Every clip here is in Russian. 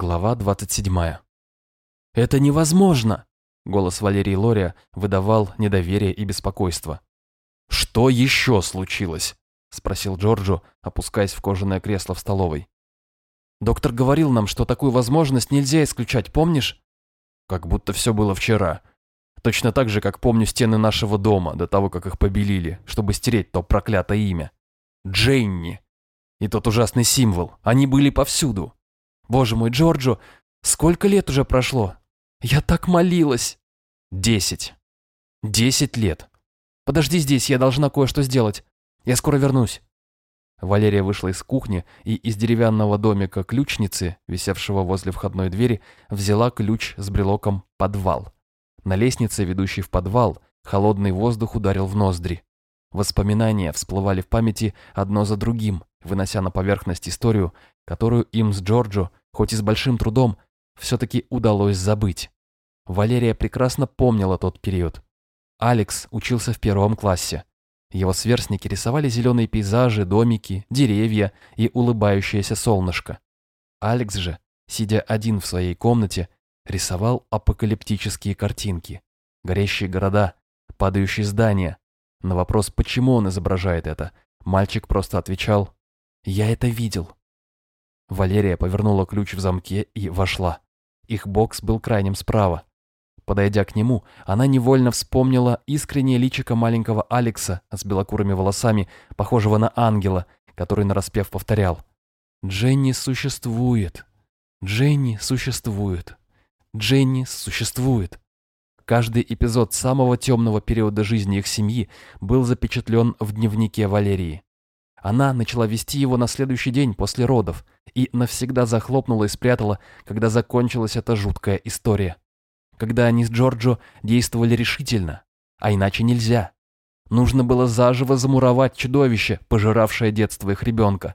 Глава 27. «Это невозможно!» Голос Валерии Лория выдавал недоверие и беспокойство. «Что еще случилось?» Спросил Джорджо, опускаясь в кожаное кресло в столовой. «Доктор говорил нам, что такую возможность нельзя исключать, помнишь?» «Как будто все было вчера. Точно так же, как помню стены нашего дома, до того, как их побелили, чтобы стереть то проклятое имя. Дженни. И тот ужасный символ. Они были повсюду. Боже мой, Джорджо, сколько лет уже прошло? Я так молилась. Десять. Десять лет. Подожди здесь, я должна кое-что сделать. Я скоро вернусь. Валерия вышла из кухни и из деревянного домика ключницы, висевшего возле входной двери, взяла ключ с брелоком «подвал». На лестнице, ведущей в подвал, холодный воздух ударил в ноздри. Воспоминания всплывали в памяти одно за другим, вынося на поверхность историю, которую им с Джорджо хоть и с большим трудом, все-таки удалось забыть. Валерия прекрасно помнила тот период. Алекс учился в первом классе. Его сверстники рисовали зеленые пейзажи, домики, деревья и улыбающееся солнышко. Алекс же, сидя один в своей комнате, рисовал апокалиптические картинки. Горящие города, падающие здания. На вопрос, почему он изображает это, мальчик просто отвечал «Я это видел». Валерия повернула ключ в замке и вошла. Их бокс был крайним справа. Подойдя к нему, она невольно вспомнила искреннее личико маленького Алекса с белокурыми волосами, похожего на ангела, который нараспев повторял «Дженни существует! Дженни существует! Дженни существует!» Каждый эпизод самого темного периода жизни их семьи был запечатлен в дневнике Валерии. Она начала вести его на следующий день после родов и навсегда захлопнула и спрятала, когда закончилась эта жуткая история. Когда они с Джорджо действовали решительно, а иначе нельзя. Нужно было заживо замуровать чудовище, пожиравшее детство их ребенка.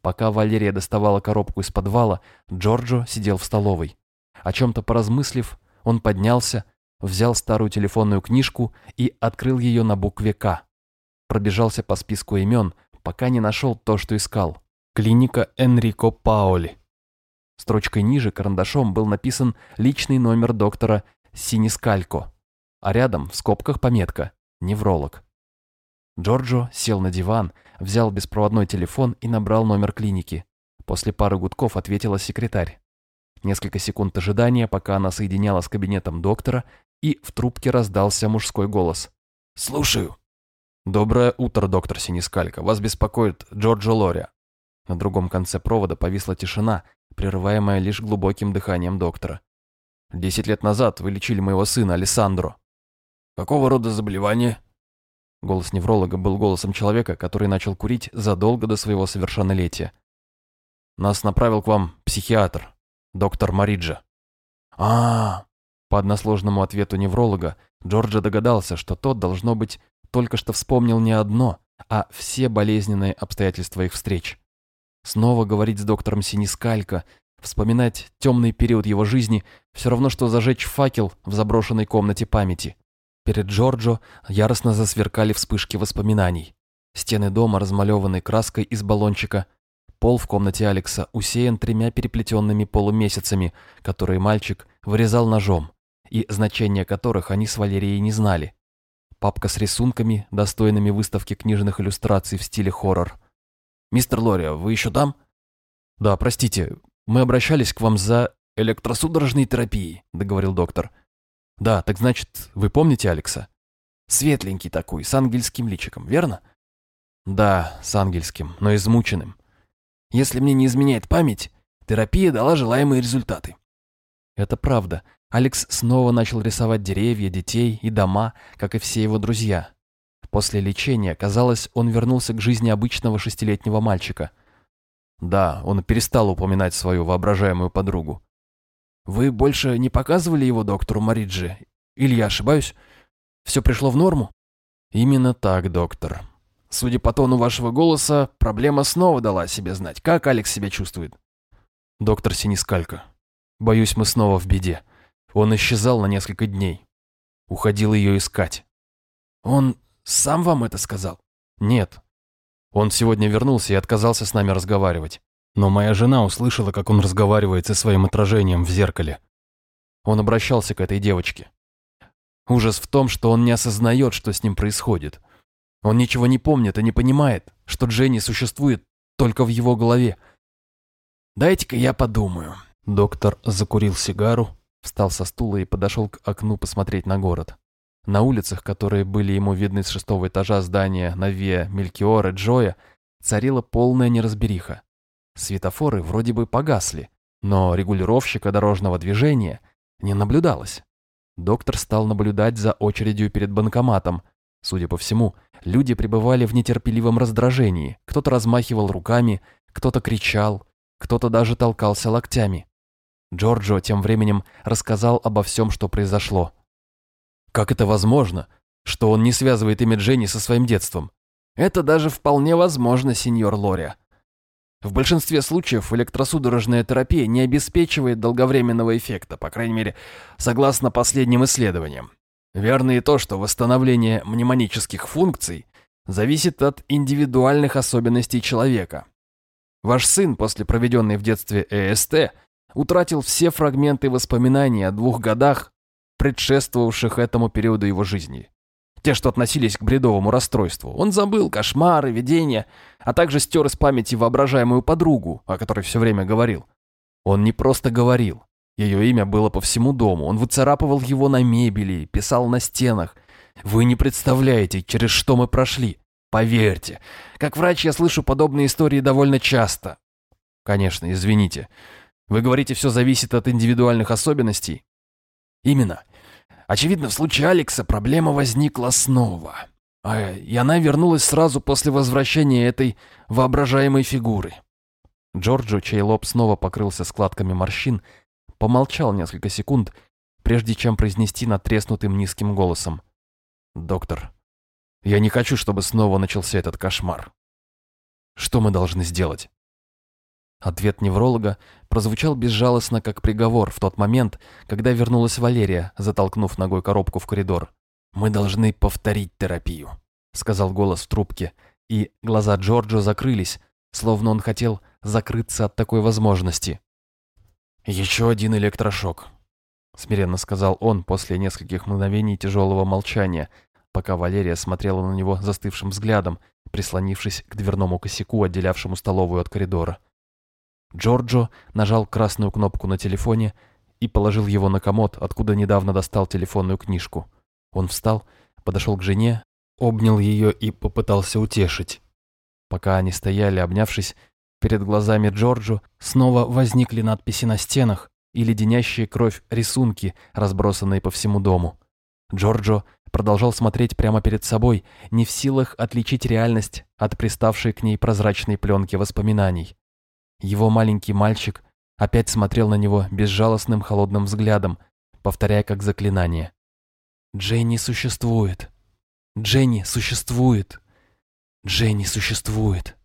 Пока Валерия доставала коробку из подвала, Джорджо сидел в столовой. О чем-то поразмыслив, он поднялся, взял старую телефонную книжку и открыл ее на букве «К». Пробежался по списку имен, пока не нашел то, что искал. Клиника Энрико Паоли. Строчкой ниже карандашом был написан личный номер доктора Синискалько, а рядом в скобках пометка «Невролог». Джорджо сел на диван, взял беспроводной телефон и набрал номер клиники. После пары гудков ответила секретарь. Несколько секунд ожидания, пока она соединяла с кабинетом доктора, и в трубке раздался мужской голос. «Слушаю». «Доброе утро, доктор Синискалько. Вас беспокоит Джорджо Лори». На другом конце провода повисла тишина, прерываемая лишь глубоким дыханием доктора. «Десять лет назад вы лечили моего сына, Алессандро». «Какого рода заболевание?» Голос невролога был голосом человека, который начал курить задолго до своего совершеннолетия. «Нас направил к вам психиатр, доктор Мариджа». А, -а, -а По односложному ответу невролога Джорджа догадался, что тот, должно быть, только что вспомнил не одно, а все болезненные обстоятельства их встреч. Снова говорить с доктором Синискалько, вспоминать темный период его жизни, все равно, что зажечь факел в заброшенной комнате памяти. Перед Джорджо яростно засверкали вспышки воспоминаний. Стены дома размалеваны краской из баллончика. Пол в комнате Алекса усеян тремя переплетенными полумесяцами, которые мальчик вырезал ножом, и значения которых они с Валерией не знали папка с рисунками, достойными выставки книжных иллюстраций в стиле хоррор. «Мистер Лория, вы еще там?» «Да, простите, мы обращались к вам за электросудорожной терапией», — договорил доктор. «Да, так значит, вы помните Алекса?» «Светленький такой, с ангельским личиком, верно?» «Да, с ангельским, но измученным. Если мне не изменяет память, терапия дала желаемые результаты». «Это правда. Алекс снова начал рисовать деревья, детей и дома, как и все его друзья. После лечения, казалось, он вернулся к жизни обычного шестилетнего мальчика. Да, он перестал упоминать свою воображаемую подругу. «Вы больше не показывали его доктору Мариджи? Или я ошибаюсь? Все пришло в норму?» «Именно так, доктор. Судя по тону вашего голоса, проблема снова дала о себе знать. Как Алекс себя чувствует?» «Доктор Синискалько, боюсь, мы снова в беде. Он исчезал на несколько дней. Уходил ее искать. «Он сам вам это сказал?» «Нет. Он сегодня вернулся и отказался с нами разговаривать. Но моя жена услышала, как он разговаривает со своим отражением в зеркале. Он обращался к этой девочке. Ужас в том, что он не осознает, что с ним происходит. Он ничего не помнит и не понимает, что Дженни существует только в его голове. «Дайте-ка я подумаю». Доктор закурил сигару, встал со стула и подошел к окну посмотреть на город. На улицах, которые были ему видны с шестого этажа здания на Виа Мелькиора Джоя, царила полная неразбериха. Светофоры вроде бы погасли, но регулировщика дорожного движения не наблюдалось. Доктор стал наблюдать за очередью перед банкоматом. Судя по всему, люди пребывали в нетерпеливом раздражении. Кто-то размахивал руками, кто-то кричал, кто-то даже толкался локтями. Джорджо тем временем рассказал обо всем, что произошло. Как это возможно, что он не связывает имя Дженни со своим детством? Это даже вполне возможно, сеньор Лори. В большинстве случаев электросудорожная терапия не обеспечивает долговременного эффекта, по крайней мере, согласно последним исследованиям. Верно и то, что восстановление мнемонических функций зависит от индивидуальных особенностей человека. Ваш сын после проведенной в детстве ЭСТ утратил все фрагменты воспоминаний о двух годах предшествовавших этому периоду его жизни. Те, что относились к бредовому расстройству. Он забыл кошмары, видения, а также стер из памяти воображаемую подругу, о которой все время говорил. Он не просто говорил. Ее имя было по всему дому. Он выцарапывал его на мебели, писал на стенах. Вы не представляете, через что мы прошли. Поверьте, как врач я слышу подобные истории довольно часто. Конечно, извините. Вы говорите, все зависит от индивидуальных особенностей? Именно. Очевидно, в случае Алекса проблема возникла снова. А, и она вернулась сразу после возвращения этой воображаемой фигуры. Джорджо, чей лоб снова покрылся складками морщин, помолчал несколько секунд, прежде чем произнести натреснутым низким голосом. «Доктор, я не хочу, чтобы снова начался этот кошмар. Что мы должны сделать?» Ответ невролога прозвучал безжалостно, как приговор в тот момент, когда вернулась Валерия, затолкнув ногой коробку в коридор. «Мы должны повторить терапию», — сказал голос в трубке, и глаза Джорджо закрылись, словно он хотел закрыться от такой возможности. «Еще один электрошок», — смиренно сказал он после нескольких мгновений тяжелого молчания, пока Валерия смотрела на него застывшим взглядом, прислонившись к дверному косяку, отделявшему столовую от коридора. Джорджо нажал красную кнопку на телефоне и положил его на комод, откуда недавно достал телефонную книжку. Он встал, подошел к жене, обнял ее и попытался утешить. Пока они стояли, обнявшись, перед глазами Джорджо снова возникли надписи на стенах и леденящие кровь рисунки, разбросанные по всему дому. Джорджо продолжал смотреть прямо перед собой, не в силах отличить реальность от приставшей к ней прозрачной пленки воспоминаний. Его маленький мальчик опять смотрел на него безжалостным холодным взглядом, повторяя как заклинание. «Дженни существует! Дженни существует! Дженни существует!»